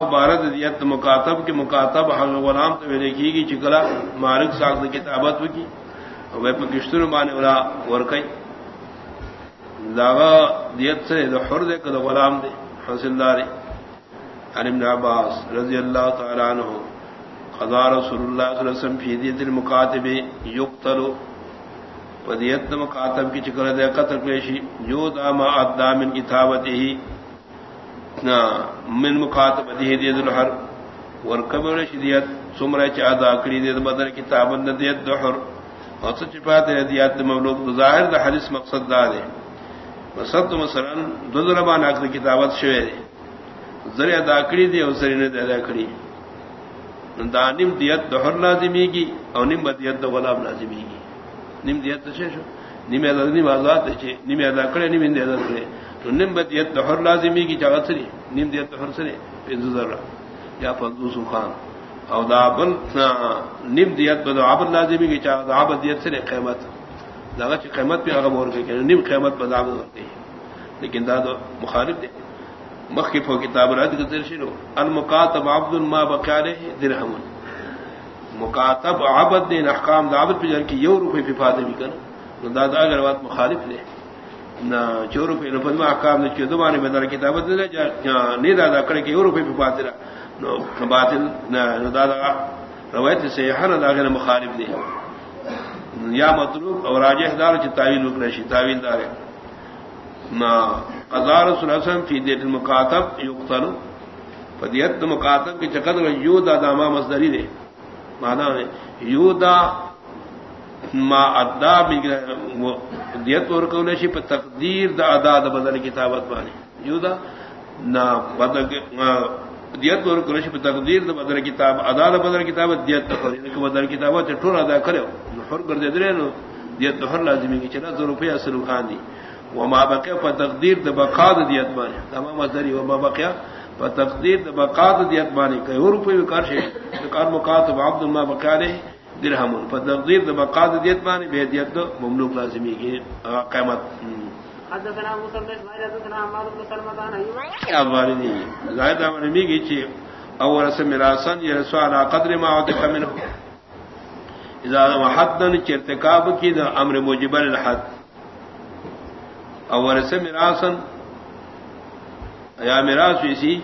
بارد دیت مکاتب کے مکاتب حل غلام تو لکھی گی چکلا مالک ساخت کتابت کی وہ کشتر بانے والا ورکئی داغا دیت سے حر دے کر غلام دے، حاصل دارے عن ابن عباس رضی اللہ تعالی عنہ، قضا رسول اللہ صلی اللہ علیہ وسلم فی دیت المکاتب یقتلو۔ فدیت مکاتب کی چکلا دے قتل پیشی جو دا ما ادام من کتابتی ہی من مخاطب دی دی الحر ورکبر شدیت سمرہ چادا کڑی دی بدر کتاب ندیت دحر اور سچ بات ہے دیات مولود ظاہر دا حدیث مقصد دا دے۔ مقصد مثلا دو ضربان عقد کتابت شوے دے۔ ذریعہ دا کڑی دی اور سری نے دا کڑی دا نیم دیت دحر لازمی کی اور نیم دیت دا غلام لازمی کی نیم دیت تو شو؟ نیم ادا نیم آزاد چھے نیم ادا کڑے نیم اندے ادا کڑے۔ تو نم بدیت دہر لازمی کی جگہ سری نم دیت دہر سرے ذرا یا فضوس خان او دا بل نم دیت بدو عبد لازمی کی چاہ عبد دیت سرے قیمت۔ داغا چی قیمت پہ اغم اور کہ نم قیمت پر عبد ہوتے ہیں لیکن دا دو مخالف دے۔ مخف ہو کتاب رد کے ذر شروع المکاتب عبد ما بقیارے درہم۔ مکاتب عبد دین احکام دا عبد پہ جن کی یو روپے ففادے بھی کر۔ دا دا اگر بات مخالف دے۔ چور روپے نفل احکام نے چھ دوبارے بدل کتابت دے نہیں دادا کڑے کہ روپے پہ باطل نو باطل نہ دادا روایت سے ہر داغے مخالف دے۔ یا مطلوب اور راجہ دار چ تعویل رک رشی تعویل دار نہ قضا رسول اللہ فی دیت المکاتب یقتل۔ فدیت مکاتب کی چقد یو دا داما مصدری دے۔ مانا یو دا ما ادا دیت اور کو نشی پر تقدیر دا ادا دا بدل کتابت بانی. یو دا نہ بدل دیت اور کو نشی پر تقدیر دا بدل کتاب ادا دا بدل کتابت، دیت تقدیر یعنی کہ بدل کتابت ٹھور ادا کرے حر کر دے درے نو، دیت تو ہر لازمی کی چلا دو روپیہ اصل خان دی. وما بقیا پر تقدیر دا بقا دا دیت بانی. تمام مصدری وما بقیا پر تقدیر دا بقا دا دیت بانی. کہ روپیہ کار شے کار مقاتب عبد ما بقیا لے درہم فتقدیر دو بقاد دیت مانی بے دیت دو مملوک لازمی کی قیمت حدثنا بن اسماعيل حدثنا عمار بن سلمة عن ايوب اباری دی زائد امر می میراثن یہ قدر ما عتق منه اذا حدن ارتکاب کی دا امر موجب الحد اول سے میراثن یا میراث اسی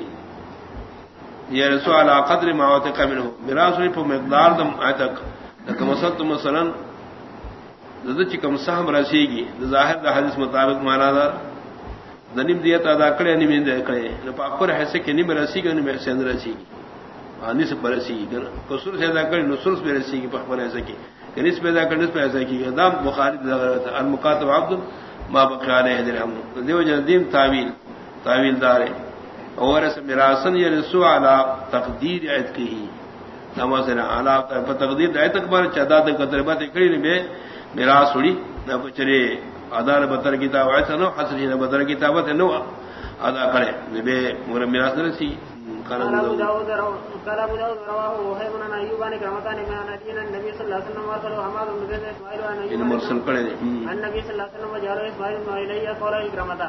یہ رسوا علی قدر ما عتق منه میراث پر مقدار دم عتق مسلط مثلا چکم سہم رسی گی ظاہر دا حدیث مطابق مانا دا دنیم دیت ادا کرے نیم دے کرے پاکر ایسے کہ نیم رسی گی نیم حسین رسی گی آنی سے برسی گی قصور سے ادا کرے نصر سے رسی گی پاکر ایسے کی. کہ نس پہ ادا کرنے نس پہ ایسا کی. دام مخالف المقاتب عبد ما بقیان ہے در ہم دیو جندیم تعویل تعویل دارے. اور ایسے میراسن یہ رسو علا تقدیر عید کی ہی نمازنا علا تقدیر دای تک بار چدا د قدر بات کڑی نے میرا سڑی نہ بچرے ادار بدر کتاب ایسا نو حسن نہ بدر کتاب نو ادا کرے۔ بے مور میراث نہ سی قال ابو داود قال ابو داود رواه وهيب بن ايوب عن كرمتان من النبي صلى الله عليه وسلم وقال حماد بن زيد اسماعيل عن ايوب مرسل پڑے النبي صلى الله عليه وسلم جاء اسماعيل ما اليه قال كرمتا